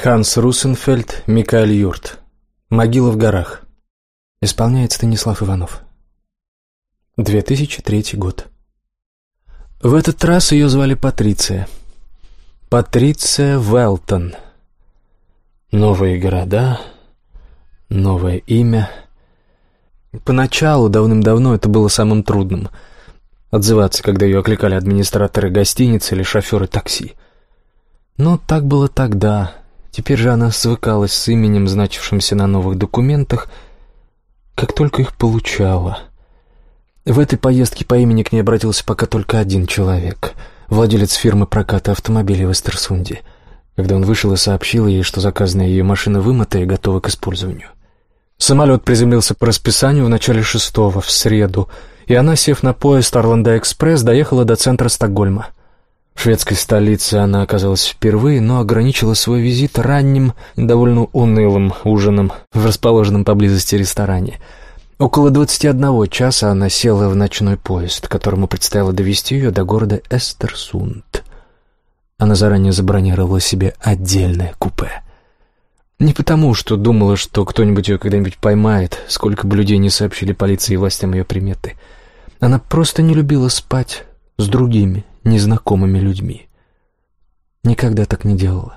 Ханс Русенфельд, Микаэль Юрт. Могила в горах. Исполняет Станислав Иванов. 2003 год. В этот раз ее звали Патриция. Патриция Велтон. Новые города, новое имя. Поначалу, давным-давно, это было самым трудным — отзываться, когда ее окликали администраторы гостиницы или шоферы такси. Но так было тогда — Теперь же она свыкалась с именем, значившимся на новых документах, как только их получала. В этой поездке по имени к ней обратился пока только один человек — владелец фирмы проката автомобилей в Эстерсунде. Когда он вышел и сообщил ей, что заказанная ее машина вымыта и готова к использованию. Самолет приземлился по расписанию в начале шестого, в среду, и она, сев на поезд Орландо-экспресс, доехала до центра Стокгольма. Шведской столице она оказалась впервые, но ограничила свой визит ранним, довольно унылым ужином в расположенном поблизости ресторане. Около двадцати одного часа она села в ночной поезд, которому предстояло довести ее до города Эстерсунд. Она заранее забронировала себе отдельное купе. Не потому, что думала, что кто-нибудь ее когда-нибудь поймает, сколько бы людей не сообщили полиции и властям ее приметы. Она просто не любила спать с другими, незнакомыми людьми. Никогда так не делала.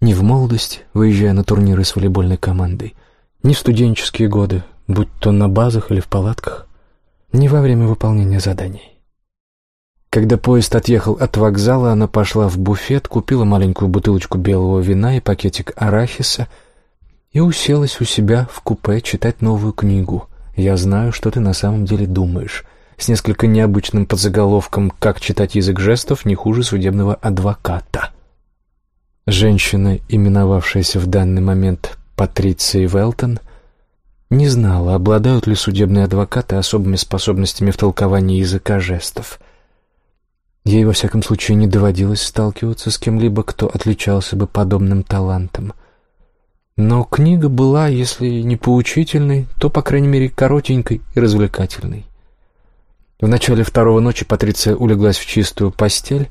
Ни в молодости, выезжая на турниры с волейбольной командой, ни в студенческие годы, будь то на базах или в палатках, ни во время выполнения заданий. Когда поезд отъехал от вокзала, она пошла в буфет, купила маленькую бутылочку белого вина и пакетик арахиса и уселась у себя в купе читать новую книгу «Я знаю, что ты на самом деле думаешь», с несколько необычным подзаголовком «Как читать язык жестов не хуже судебного адвоката». Женщина, именовавшаяся в данный момент Патрицией Велтон, не знала, обладают ли судебные адвокаты особыми способностями в толковании языка жестов. Ей, во всяком случае, не доводилось сталкиваться с кем-либо, кто отличался бы подобным талантом. Но книга была, если не поучительной, то, по крайней мере, коротенькой и развлекательной. В начале второго ночи Патриция улеглась в чистую постель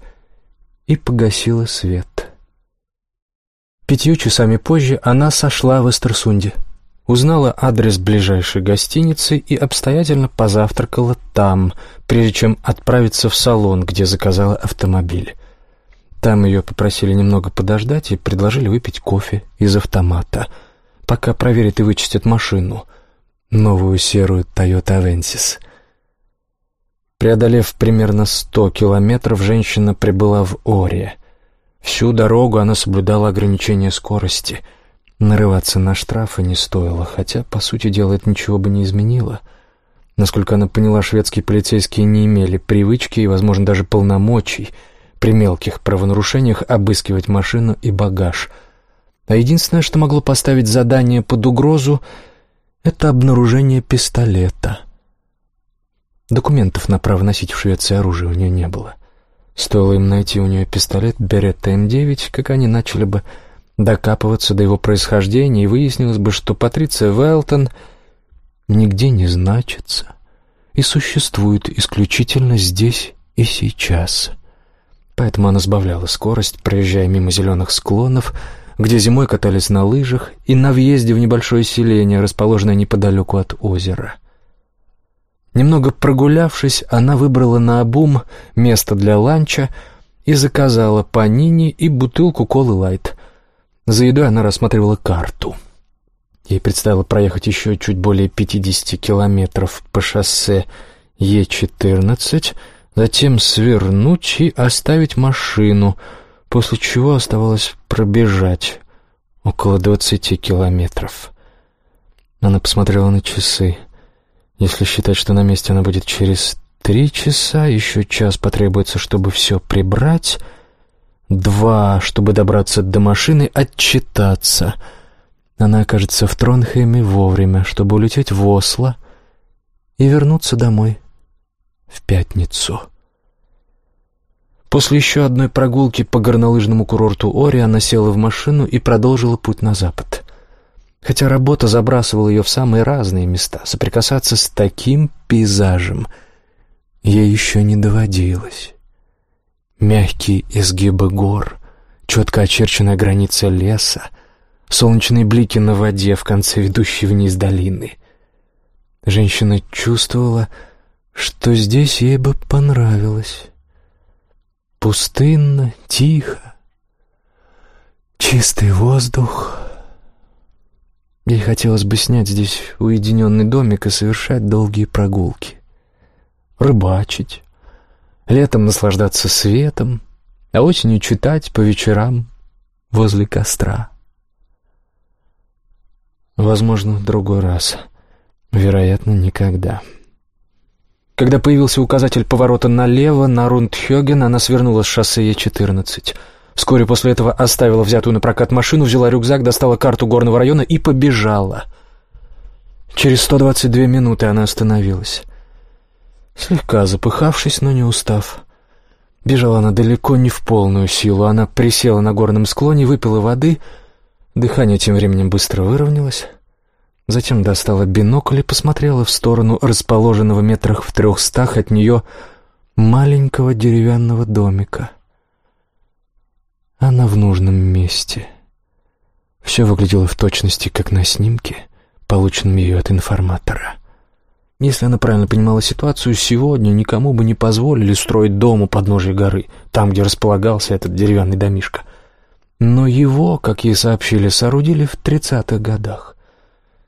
и погасила свет. Пятью часами позже она сошла в Эстерсунде, узнала адрес ближайшей гостиницы и обстоятельно позавтракала там, прежде чем отправиться в салон, где заказала автомобиль. Там ее попросили немного подождать и предложили выпить кофе из автомата, пока проверят и вычистят машину, новую серую Toyota Avensis — Преодолев примерно сто километров, женщина прибыла в Оре. Всю дорогу она соблюдала ограничение скорости. Нарываться на штрафы не стоило, хотя, по сути дела, это ничего бы не изменило. Насколько она поняла, шведские полицейские не имели привычки и, возможно, даже полномочий при мелких правонарушениях обыскивать машину и багаж. А единственное, что могло поставить задание под угрозу, это обнаружение пистолета — Документов на право носить в Швеции оружие у нее не было. Стоило им найти у нее пистолет Беретта М9, как они начали бы докапываться до его происхождения, и выяснилось бы, что Патриция Велтон нигде не значится и существует исключительно здесь и сейчас. Поэтому она сбавляла скорость, проезжая мимо зеленых склонов, где зимой катались на лыжах, и на въезде в небольшое селение, расположенное неподалеку от озера — Немного прогулявшись, она выбрала на обум место для ланча и заказала панини и бутылку колы лайт. За едой она рассматривала карту. Ей предстояло проехать еще чуть более 50 километров по шоссе Е14, затем свернуть и оставить машину, после чего оставалось пробежать около 20 километров. Она посмотрела на часы. Если считать, что на месте она будет через три часа, еще час потребуется, чтобы все прибрать, два, чтобы добраться до машины, отчитаться. Она окажется в Тронхейме вовремя, чтобы улететь в Осло и вернуться домой в пятницу. После еще одной прогулки по горнолыжному курорту Ори она села в машину и продолжила путь на запад. Хотя работа забрасывала ее в самые разные места, соприкасаться с таким пейзажем ей еще не доводилось. Мягкие изгибы гор, четко очерченная граница леса, солнечные блики на воде в конце ведущей вниз долины. Женщина чувствовала, что здесь ей бы понравилось. Пустынно, тихо, чистый воздух. Ей хотелось бы снять здесь уединенный домик и совершать долгие прогулки. Рыбачить, летом наслаждаться светом, а осенью читать по вечерам возле костра. Возможно, в другой раз. Вероятно, никогда. Когда появился указатель поворота налево на Рундхёген, она свернула с шоссе Е14. Вскоре после этого оставила взятую на прокат машину, взяла рюкзак, достала карту горного района и побежала. Через 122 минуты она остановилась. Слегка запыхавшись, но не устав. Бежала она далеко не в полную силу. Она присела на горном склоне, выпила воды. Дыхание тем временем быстро выровнялось. Затем достала бинокль и посмотрела в сторону расположенного метрах в трехстах от нее маленького деревянного домика. Она в нужном месте. Все выглядело в точности, как на снимке, полученном ее от информатора. Если она правильно понимала ситуацию, сегодня никому бы не позволили строить дом у подножия горы, там, где располагался этот деревянный домишко. Но его, как ей сообщили, соорудили в тридцатых годах.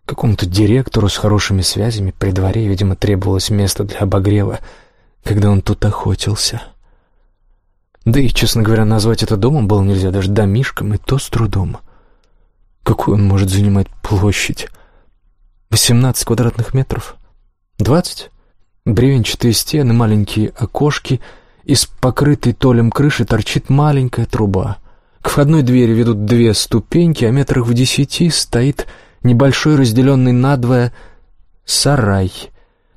Какому-то директору с хорошими связями при дворе, видимо, требовалось место для обогрева, когда он тут охотился. Да и, честно говоря, назвать это домом было нельзя, даже домишком, и то с трудом. Какую он может занимать площадь? Восемнадцать квадратных метров? Двадцать? Бревенчатые стены, маленькие окошки, из покрытой толем крыши торчит маленькая труба. К входной двери ведут две ступеньки, а метрах в десяти стоит небольшой разделенный надвое сарай.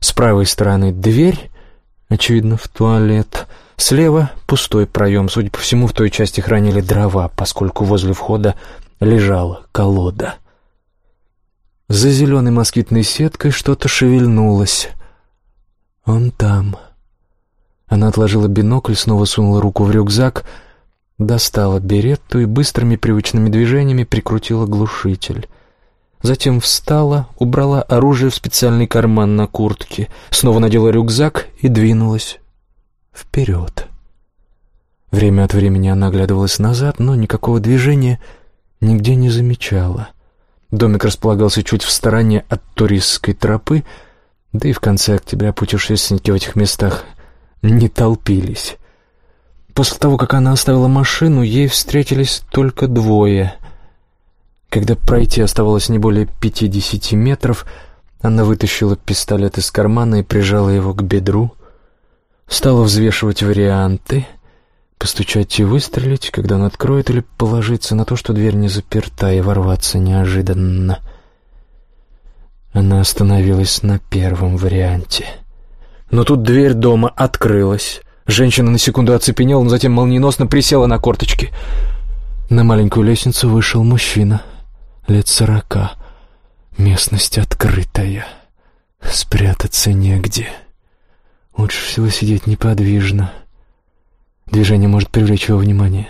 С правой стороны дверь, очевидно, в туалет. Слева пустой проем. Судя по всему, в той части хранили дрова, поскольку возле входа лежала колода. За зеленой москитной сеткой что-то шевельнулось. «Он там». Она отложила бинокль, снова сунула руку в рюкзак, достала беретту и быстрыми привычными движениями прикрутила глушитель. Затем встала, убрала оружие в специальный карман на куртке, снова надела рюкзак и двинулась вперед. Время от времени она оглядывалась назад, но никакого движения нигде не замечала. Домик располагался чуть в стороне от туристской тропы, да и в конце октября путешественники в этих местах не толпились. После того, как она оставила машину, ей встретились только двое. Когда пройти оставалось не более пятидесяти метров, она вытащила пистолет из кармана и прижала его к бедру, стала взвешивать варианты, постучать и выстрелить, когда он откроет, или положиться на то, что дверь не заперта, и ворваться неожиданно. Она остановилась на первом варианте. Но тут дверь дома открылась. Женщина на секунду оцепенела, но затем молниеносно присела на корточки. На маленькую лестницу вышел мужчина — лет сорока. Местность открытая. Спрятаться негде. Лучше всего сидеть неподвижно. Движение может привлечь его внимание.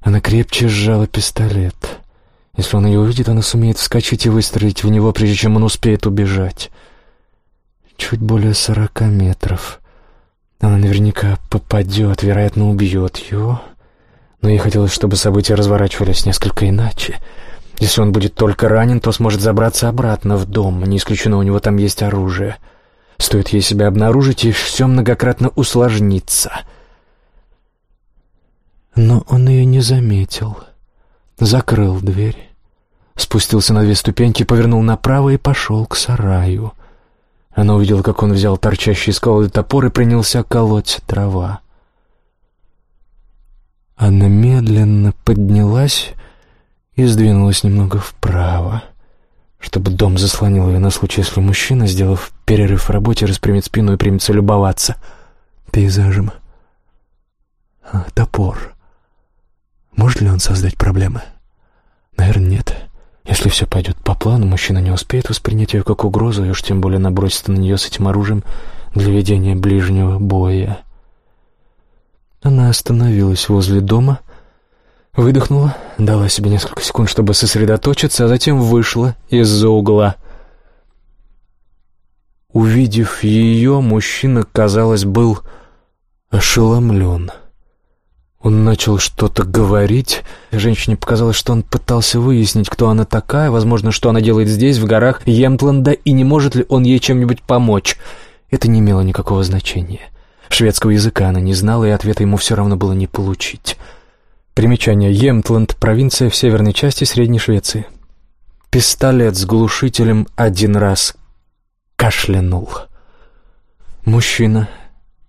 Она крепче сжала пистолет. Если он ее увидит, она сумеет вскочить и выстрелить в него, прежде чем он успеет убежать. Чуть более сорока метров. Она наверняка попадет, вероятно, убьет его. Но ей хотелось, чтобы события разворачивались несколько иначе — если он будет только ранен, то сможет забраться обратно в дом. Не исключено, у него там есть оружие. Стоит ей себя обнаружить, и все многократно усложнится. Но он ее не заметил. Закрыл дверь. Спустился на две ступеньки, повернул направо и пошел к сараю. Она увидела, как он взял торчащий из колоды топор и принялся колоть трава. Она медленно поднялась и сдвинулась немного вправо, чтобы дом заслонил ее на случай, если мужчина, сделав перерыв в работе, распрямит спину и примется любоваться пейзажем. А, топор. Может ли он создать проблемы? Наверное, нет. Если все пойдет по плану, мужчина не успеет воспринять ее как угрозу, и уж тем более наброситься на нее с этим оружием для ведения ближнего боя. Она остановилась возле дома Выдохнула, дала себе несколько секунд, чтобы сосредоточиться, а затем вышла из-за угла. Увидев ее, мужчина, казалось, был ошеломлен. Он начал что-то говорить. Женщине показалось, что он пытался выяснить, кто она такая, возможно, что она делает здесь, в горах Емтланда, и не может ли он ей чем-нибудь помочь. Это не имело никакого значения. Шведского языка она не знала, и ответа ему все равно было не получить. Примечание. Емтланд — провинция в северной части Средней Швеции. Пистолет с глушителем один раз кашлянул. Мужчина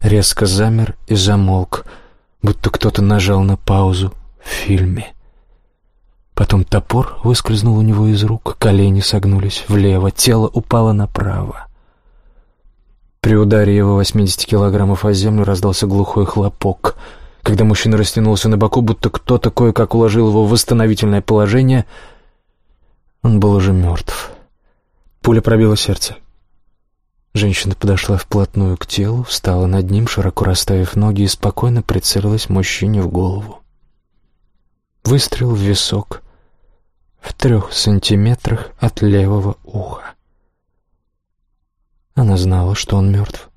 резко замер и замолк — будто кто-то нажал на паузу в фильме. Потом топор выскользнул у него из рук, колени согнулись влево, тело упало направо. При ударе его 80 килограммов о землю раздался глухой хлопок. Когда мужчина растянулся на боку, будто кто-то кое-как уложил его в восстановительное положение, он был уже мертв. Пуля пробила сердце. Женщина подошла вплотную к телу, встала над ним, широко расставив ноги и спокойно прицелилась мужчине в голову. Выстрел в висок в трех сантиметрах от левого уха. Она знала, что он мертв,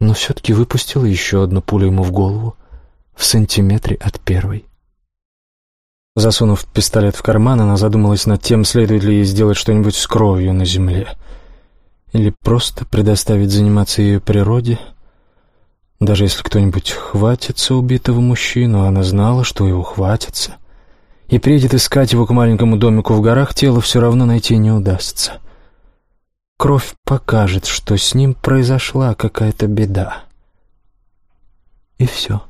но все-таки выпустила еще одну пулю ему в голову в сантиметре от первой. Засунув пистолет в карман, она задумалась над тем, следует ли ей сделать что-нибудь с кровью на земле — или просто предоставить заниматься ее природе. Даже если кто-нибудь хватится убитого мужчину, она знала, что его хватится, и приедет искать его к маленькому домику в горах, тело все равно найти не удастся. Кровь покажет, что с ним произошла какая-то беда. И все.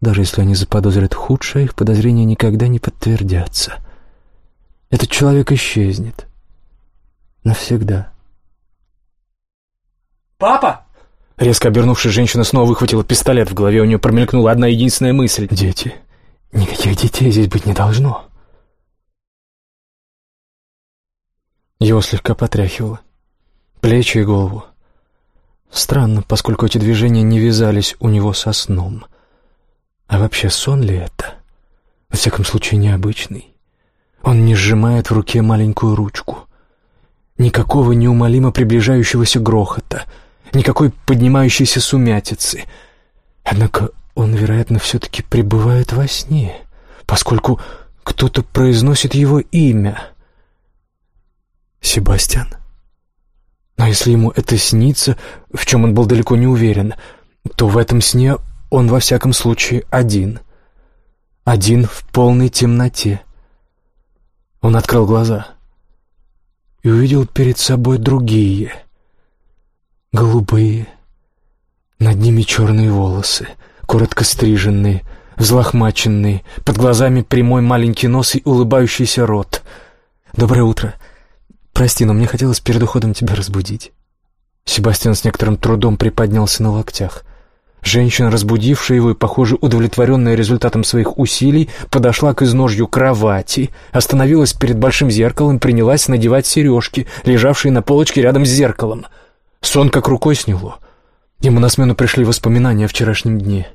Даже если они заподозрят худшее, их подозрения никогда не подтвердятся. Этот человек исчезнет. Навсегда. «Папа!» Резко обернувшись, женщина снова выхватила пистолет. В голове у нее промелькнула одна единственная мысль. «Дети. Никаких детей здесь быть не должно». Его слегка потряхивало. Плечи и голову. Странно, поскольку эти движения не вязались у него со сном. А вообще, сон ли это? Во всяком случае, необычный. Он не сжимает в руке маленькую ручку. Никакого неумолимо приближающегося грохота — никакой поднимающейся сумятицы. Однако он, вероятно, все-таки пребывает во сне, поскольку кто-то произносит его имя. Себастьян. Но если ему это снится, в чем он был далеко не уверен, то в этом сне он во всяком случае один. Один в полной темноте. Он открыл глаза и увидел перед собой другие — голубые. Над ними черные волосы, коротко стриженные, взлохмаченные, под глазами прямой маленький нос и улыбающийся рот. «Доброе утро. Прости, но мне хотелось перед уходом тебя разбудить». Себастьян с некоторым трудом приподнялся на локтях. Женщина, разбудившая его и, похоже, удовлетворенная результатом своих усилий, подошла к изножью кровати, остановилась перед большим зеркалом и принялась надевать сережки, лежавшие на полочке рядом с зеркалом — Сон как рукой сняло. Ему на смену пришли воспоминания о вчерашнем дне.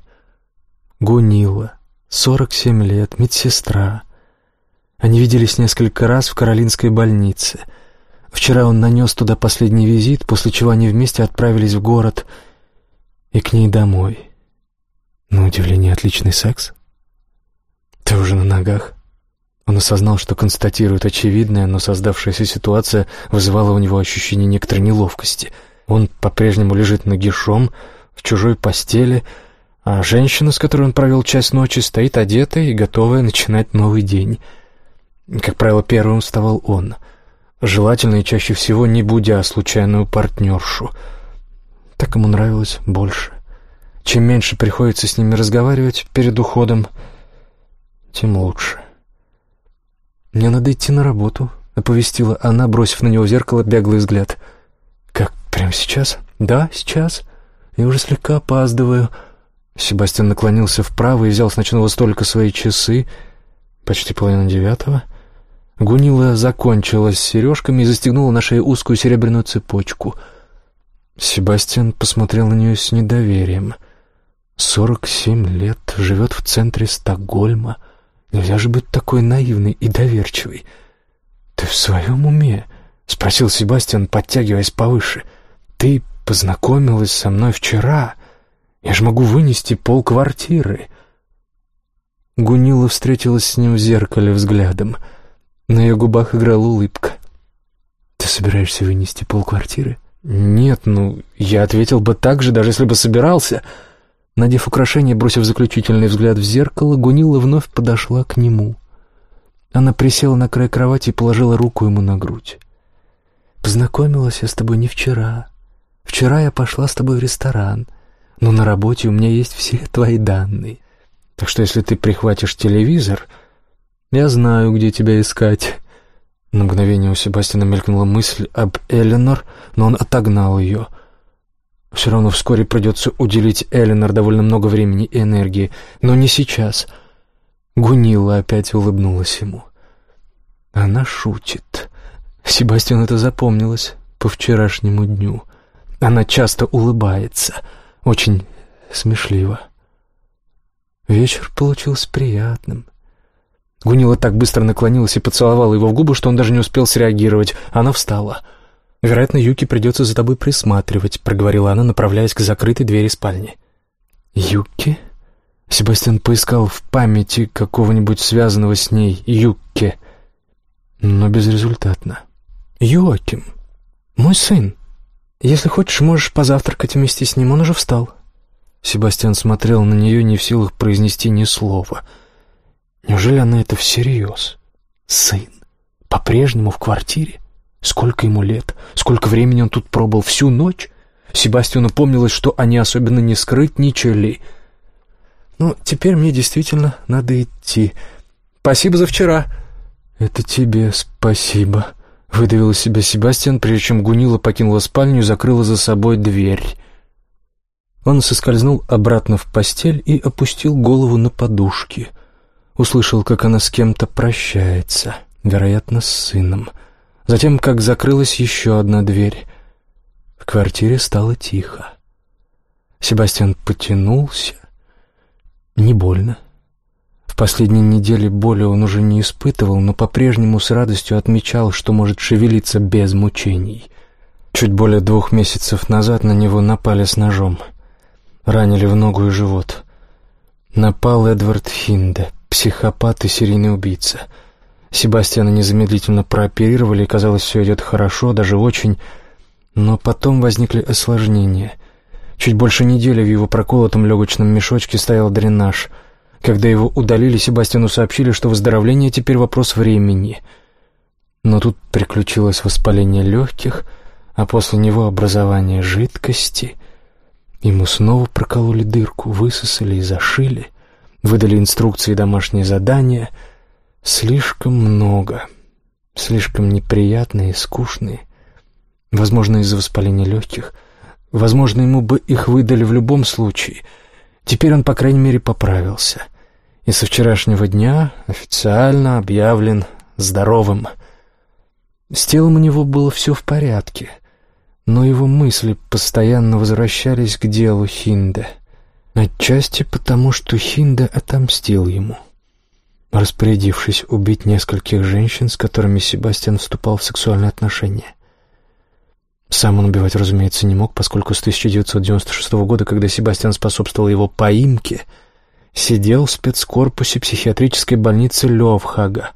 Гунила, сорок семь лет, медсестра. Они виделись несколько раз в Каролинской больнице. Вчера он нанес туда последний визит, после чего они вместе отправились в город и к ней домой. На удивление, отличный секс. Ты уже на ногах? Он осознал, что констатирует очевидное, но создавшаяся ситуация вызывала у него ощущение некоторой неловкости — он по-прежнему лежит нагишом в чужой постели, а женщина, с которой он провел часть ночи, стоит одетая и готовая начинать новый день. Как правило, первым вставал он, желательно и чаще всего не будя случайную партнершу. Так ему нравилось больше. Чем меньше приходится с ними разговаривать перед уходом, тем лучше. «Мне надо идти на работу», — оповестила она, бросив на него в зеркало беглый взгляд — «Прямо сейчас?» «Да, сейчас. Я уже слегка опаздываю». Себастьян наклонился вправо и взял с ночного столика свои часы. Почти половина девятого. Гунила закончилась сережками и застегнула на шее узкую серебряную цепочку. Себастьян посмотрел на нее с недоверием. Сорок семь лет, живет в центре Стокгольма. Нельзя же быть такой наивной и доверчивой. Ты в своем уме? — спросил Себастьян, подтягиваясь повыше. «Ты познакомилась со мной вчера. Я же могу вынести полквартиры». Гунила встретилась с ним в зеркале взглядом. На ее губах играла улыбка. «Ты собираешься вынести полквартиры?» «Нет, ну, я ответил бы так же, даже если бы собирался». Надев украшение, бросив заключительный взгляд в зеркало, Гунила вновь подошла к нему. Она присела на край кровати и положила руку ему на грудь. Познакомилась я с тобой не вчера. Вчера я пошла с тобой в ресторан, но на работе у меня есть все твои данные. Так что если ты прихватишь телевизор, я знаю, где тебя искать». На мгновение у Себастьяна мелькнула мысль об Эленор, но он отогнал ее. Все равно вскоре придется уделить Эленор довольно много времени и энергии, но не сейчас. Гунила опять улыбнулась ему. Она шутит. Себастьян это запомнилось по вчерашнему дню. Она часто улыбается, очень смешливо. Вечер получился приятным. Гунила так быстро наклонилась и поцеловала его в губы, что он даже не успел среагировать. Она встала. «Вероятно, Юки придется за тобой присматривать», — проговорила она, направляясь к закрытой двери спальни. «Юки?» Себастьян поискал в памяти какого-нибудь связанного с ней Юки, но безрезультатно. «Йоаким, мой сын. Если хочешь, можешь позавтракать вместе с ним, он уже встал». Себастьян смотрел на нее, не в силах произнести ни слова. Неужели она это всерьез? Сын. По-прежнему в квартире? Сколько ему лет? Сколько времени он тут пробыл? Всю ночь? Себастьяну помнилось, что они особенно не скрытничали. «Ну, теперь мне действительно надо идти. Спасибо за вчера». «Это тебе спасибо», Выдавил себя Себастьян, прежде чем Гунила покинула спальню и закрыла за собой дверь. Он соскользнул обратно в постель и опустил голову на подушки. Услышал, как она с кем-то прощается, вероятно, с сыном. Затем, как закрылась еще одна дверь. В квартире стало тихо. Себастьян потянулся. Не больно. В последние недели боли он уже не испытывал, но по-прежнему с радостью отмечал, что может шевелиться без мучений. Чуть более двух месяцев назад на него напали с ножом. Ранили в ногу и живот. Напал Эдвард Хинде, психопат и серийный убийца. Себастьяна незамедлительно прооперировали, и казалось, все идет хорошо, даже очень, но потом возникли осложнения. Чуть больше недели в его проколотом легочном мешочке стоял дренаж — когда его удалили, Себастьяну сообщили, что выздоровление теперь вопрос времени. Но тут приключилось воспаление легких, а после него образование жидкости. Ему снова прокололи дырку, высосали и зашили, выдали инструкции и домашние задания. Слишком много, слишком неприятные и скучные. Возможно, из-за воспаления легких. Возможно, ему бы их выдали в любом случае. Теперь он, по крайней мере, поправился — и со вчерашнего дня официально объявлен здоровым. С телом у него было все в порядке, но его мысли постоянно возвращались к делу Хинде. Отчасти потому, что Хинде отомстил ему, распорядившись убить нескольких женщин, с которыми Себастьян вступал в сексуальные отношения. Сам он убивать, разумеется, не мог, поскольку с 1996 года, когда Себастьян способствовал его поимке — сидел в спецкорпусе психиатрической больницы Левхага.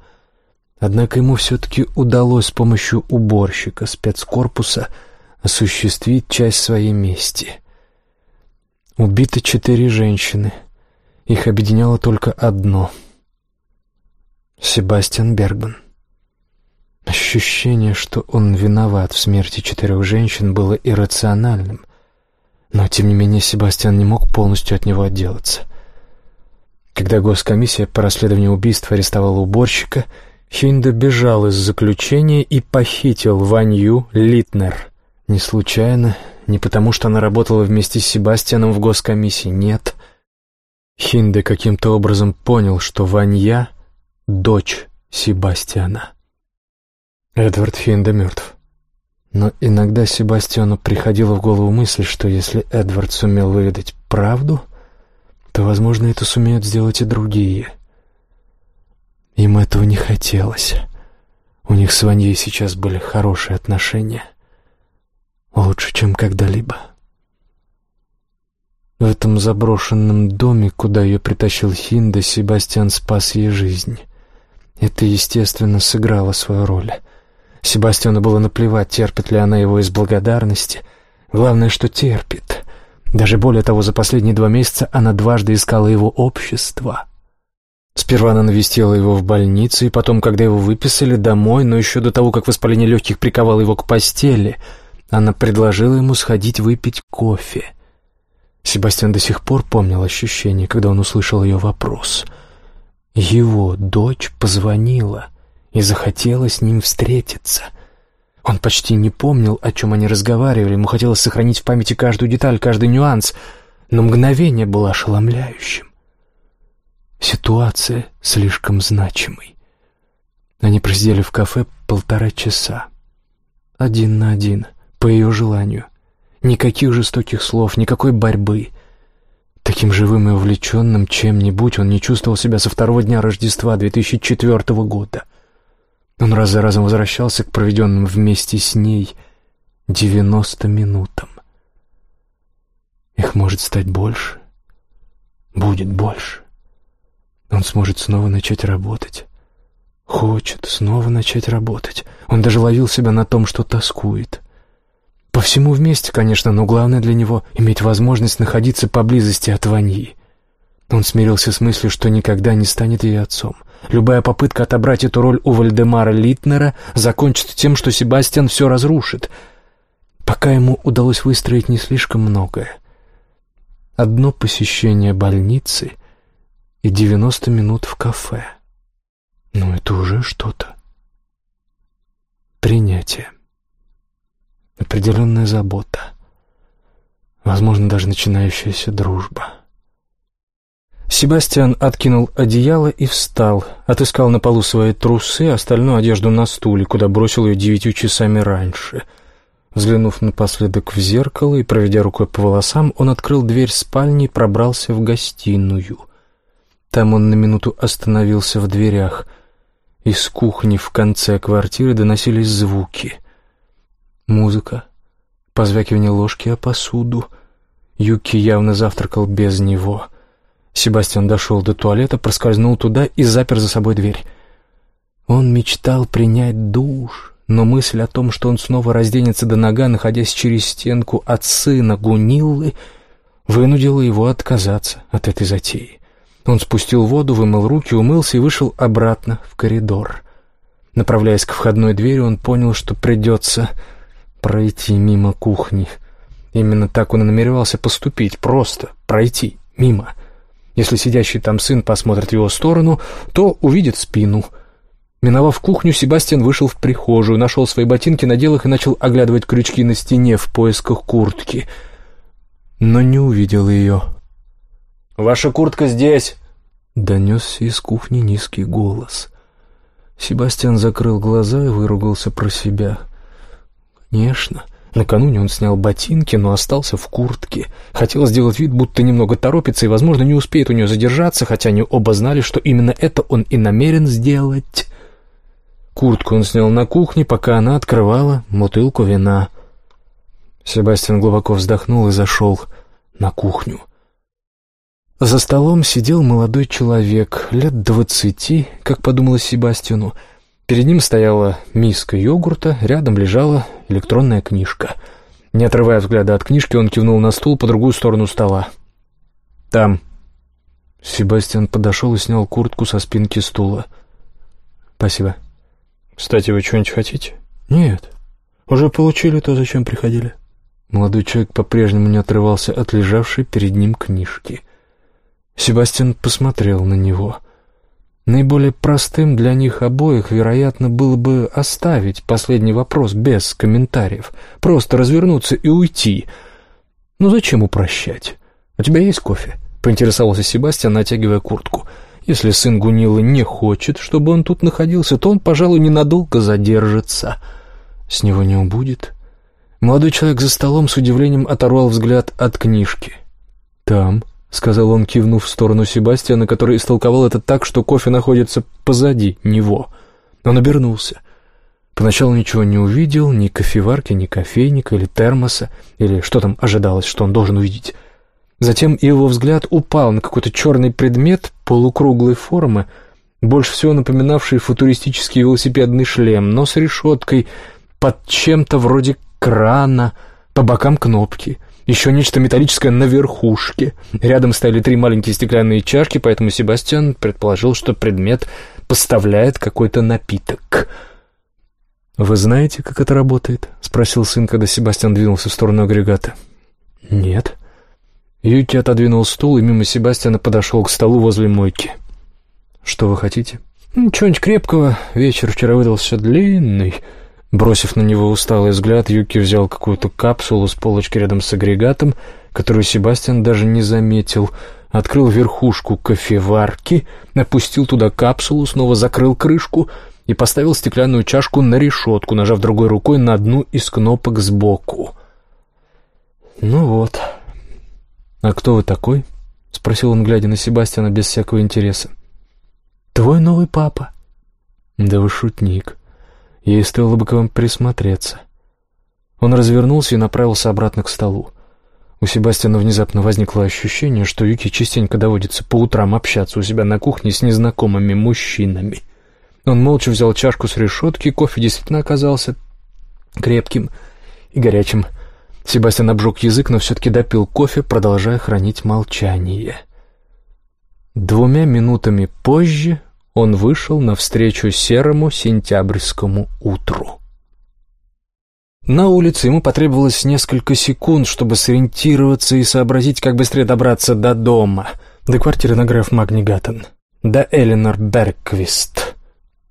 Однако ему все-таки удалось с помощью уборщика спецкорпуса осуществить часть своей мести. Убиты четыре женщины. Их объединяло только одно — Себастьян Бергман. Ощущение, что он виноват в смерти четырех женщин, было иррациональным, но, тем не менее, Себастьян не мог полностью от него отделаться. Когда госкомиссия по расследованию убийств арестовала уборщика, Хинда бежал из заключения и похитил Ванью Литнер. Не случайно, не потому что она работала вместе с Себастьяном в госкомиссии, нет. Хинде каким-то образом понял, что Ванья — дочь Себастьяна. Эдвард Хинде мертв. Но иногда Себастьяну приходила в голову мысль, что если Эдвард сумел выведать правду, то, возможно, это сумеют сделать и другие. Им этого не хотелось. У них с Ваньей сейчас были хорошие отношения. Лучше, чем когда-либо. В этом заброшенном доме, куда ее притащил Хинда, Себастьян спас ей жизнь. Это, естественно, сыграло свою роль. Себастьяну было наплевать, терпит ли она его из благодарности. Главное, что терпит. Даже более того, за последние два месяца она дважды искала его общество. Сперва она навестила его в больнице, и потом, когда его выписали домой, но еще до того, как воспаление легких приковало его к постели, она предложила ему сходить выпить кофе. Себастьян до сих пор помнил ощущение, когда он услышал ее вопрос. Его дочь позвонила и захотела с ним встретиться. Он почти не помнил, о чем они разговаривали, ему хотелось сохранить в памяти каждую деталь, каждый нюанс, но мгновение было ошеломляющим. Ситуация слишком значимой. Они просидели в кафе полтора часа. Один на один, по ее желанию. Никаких жестоких слов, никакой борьбы. Таким живым и увлеченным чем-нибудь он не чувствовал себя со второго дня Рождества 2004 года. Он раз за разом возвращался к проведенным вместе с ней девяносто минутам. Их может стать больше, будет больше. Он сможет снова начать работать. Хочет снова начать работать. Он даже ловил себя на том, что тоскует. По всему вместе, конечно, но главное для него — иметь возможность находиться поблизости от Ваньи. Он смирился с мыслью, что никогда не станет ее отцом. Любая попытка отобрать эту роль у Вальдемара Литнера закончится тем, что Себастьян все разрушит. Пока ему удалось выстроить не слишком многое. Одно посещение больницы — и девяносто минут в кафе. Ну, это уже что-то. Принятие. Определенная забота. Возможно, даже начинающаяся дружба. Себастьян откинул одеяло и встал, отыскал на полу свои трусы, остальную одежду на стуле, куда бросил ее девятью часами раньше. Взглянув напоследок в зеркало и проведя рукой по волосам, он открыл дверь спальни и пробрался в гостиную. Там он на минуту остановился в дверях. Из кухни в конце квартиры доносились звуки. Музыка, позвякивание ложки о посуду. Юки явно завтракал без него. Себастьян дошел до туалета, проскользнул туда и запер за собой дверь. Он мечтал принять душ, но мысль о том, что он снова разденется до нога, находясь через стенку от сына Гуниллы, вынудила его отказаться от этой затеи. Он спустил воду, вымыл руки, умылся и вышел обратно в коридор. Направляясь к входной двери, он понял, что придется пройти мимо кухни. Именно так он и намеревался поступить, просто пройти мимо. Если сидящий там сын посмотрит в его сторону, то увидит спину. Миновав кухню, Себастьян вышел в прихожую, нашел свои ботинки, надел их и начал оглядывать крючки на стене в поисках куртки. Но не увидел ее. «Ваша куртка здесь!» — донесся из кухни низкий голос. Себастьян закрыл глаза и выругался про себя. «Конечно». Накануне он снял ботинки, но остался в куртке. Хотел сделать вид, будто немного торопится и, возможно, не успеет у нее задержаться, хотя они оба знали, что именно это он и намерен сделать. Куртку он снял на кухне, пока она открывала бутылку вина. Себастьян глубоко вздохнул и зашел на кухню. За столом сидел молодой человек, лет двадцати, как подумалось Себастьяну. Перед ним стояла миска йогурта, рядом лежала электронная книжка. Не отрывая взгляда от книжки, он кивнул на стул по другую сторону стола. «Там». Себастьян подошел и снял куртку со спинки стула. «Спасибо». «Кстати, вы что-нибудь хотите?» «Нет. Уже получили то, зачем приходили». Молодой человек по-прежнему не отрывался от лежавшей перед ним книжки. Себастьян посмотрел на него. Наиболее простым для них обоих, вероятно, было бы оставить последний вопрос без комментариев, просто развернуться и уйти. Ну зачем упрощать? «У тебя есть кофе?» — поинтересовался Себастьян, натягивая куртку. «Если сын Гунилы не хочет, чтобы он тут находился, то он, пожалуй, ненадолго задержится. С него не убудет». Молодой человек за столом с удивлением оторвал взгляд от книжки. Там — сказал он, кивнув в сторону Себастьяна, который истолковал это так, что кофе находится позади него. Он обернулся. Поначалу ничего не увидел, ни кофеварки, ни кофейника или термоса, или что там ожидалось, что он должен увидеть. Затем его взгляд упал на какой-то черный предмет полукруглой формы, больше всего напоминавший футуристический велосипедный шлем, но с решеткой под чем-то вроде крана, по бокам кнопки, еще нечто металлическое на верхушке. Рядом стояли три маленькие стеклянные чашки, поэтому Себастьян предположил, что предмет поставляет какой-то напиток. «Вы знаете, как это работает?» — спросил сын, когда Себастьян двинулся в сторону агрегата. «Нет». Юки отодвинул стул и мимо Себастьяна подошел к столу возле мойки. «Что вы хотите?» «Чего-нибудь крепкого. Вечер вчера выдался длинный». Бросив на него усталый взгляд, Юки взял какую-то капсулу с полочки рядом с агрегатом, которую Себастьян даже не заметил, открыл верхушку кофеварки, опустил туда капсулу, снова закрыл крышку и поставил стеклянную чашку на решетку, нажав другой рукой на одну из кнопок сбоку. «Ну вот. А кто вы такой?» — спросил он, глядя на Себастьяна без всякого интереса. «Твой новый папа». «Да вы шутник. Ей стоило бы к вам присмотреться». Он развернулся и направился обратно к столу. У Себастьяна внезапно возникло ощущение, что Юки частенько доводится по утрам общаться у себя на кухне с незнакомыми мужчинами. Он молча взял чашку с решетки, кофе действительно оказался крепким и горячим. Себастьян обжег язык, но все-таки допил кофе, продолжая хранить молчание. Двумя минутами позже он вышел навстречу серому сентябрьскому утру. На улице ему потребовалось несколько секунд, чтобы сориентироваться и сообразить, как быстрее добраться до дома, до квартиры на граф Магнигаттен, до Эленор Берквист,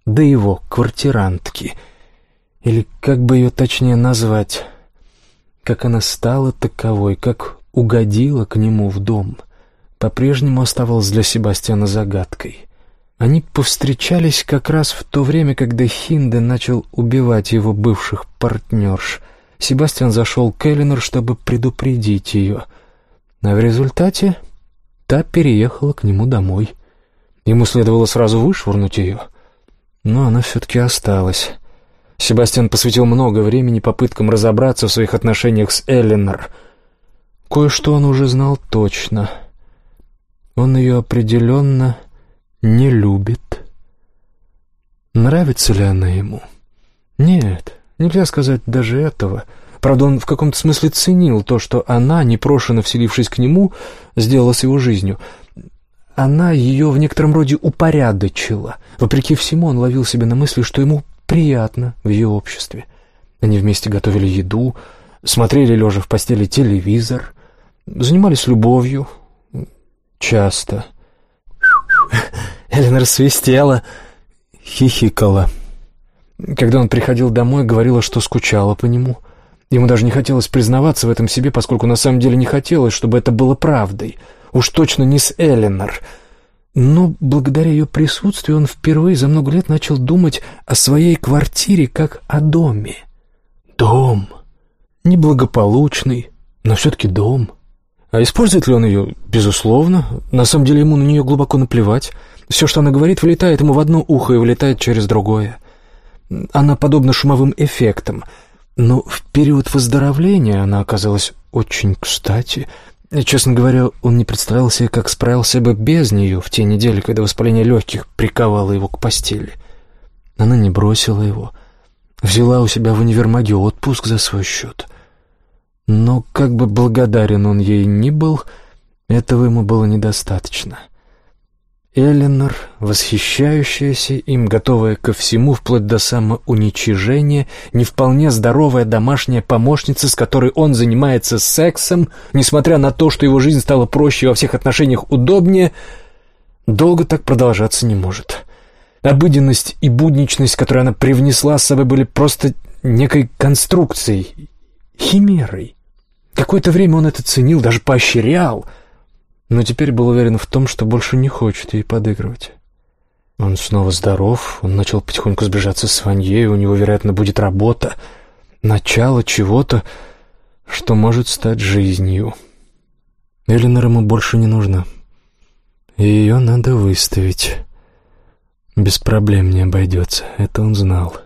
до его квартирантки, или как бы ее точнее назвать, как она стала таковой, как угодила к нему в дом, по-прежнему оставалось для Себастьяна загадкой. Они повстречались как раз в то время, когда Хинде начал убивать его бывших партнерш. Себастьян зашел к Эллинор, чтобы предупредить ее. А в результате та переехала к нему домой. Ему следовало сразу вышвырнуть ее, но она все-таки осталась. Себастьян посвятил много времени попыткам разобраться в своих отношениях с Эллинор. Кое-что он уже знал точно. Он ее определенно не любит. Нравится ли она ему? Нет, нельзя сказать даже этого. Правда, он в каком-то смысле ценил то, что она, непрошенно вселившись к нему, сделала с его жизнью. Она ее в некотором роде упорядочила. Вопреки всему, он ловил себя на мысли, что ему приятно в ее обществе. Они вместе готовили еду, смотрели, лежа в постели, телевизор, занимались любовью. Часто. Эленор свистела, хихикала. Когда он приходил домой, говорила, что скучала по нему. Ему даже не хотелось признаваться в этом себе, поскольку на самом деле не хотелось, чтобы это было правдой. Уж точно не с Эленор. Но благодаря ее присутствию он впервые за много лет начал думать о своей квартире как о доме. Дом. Неблагополучный, но все-таки дом. А использует ли он ее? Безусловно. На самом деле ему на нее глубоко наплевать. Все, что она говорит, влетает ему в одно ухо и вылетает через другое. Она подобна шумовым эффектам. Но в период выздоровления она оказалась очень кстати. Честно говоря, он не представлял себе, как справился бы без нее в те недели, когда воспаление легких приковало его к постели. Она не бросила его. Взяла у себя в универмаге отпуск за свой счет — но как бы благодарен он ей ни был, этого ему было недостаточно. Эленор, восхищающаяся им, готовая ко всему, вплоть до самоуничижения, не вполне здоровая домашняя помощница, с которой он занимается сексом, несмотря на то, что его жизнь стала проще и во всех отношениях удобнее, долго так продолжаться не может. Обыденность и будничность, которые она привнесла с собой, были просто некой конструкцией, химерой. Какое-то время он это ценил, даже поощрял, но теперь был уверен в том, что больше не хочет ей подыгрывать. Он снова здоров, он начал потихоньку сближаться с Ваньей, у него, вероятно, будет работа, начало чего-то, что может стать жизнью. Эленор ему больше не нужна. Ее надо выставить. Без проблем не обойдется, это он знал.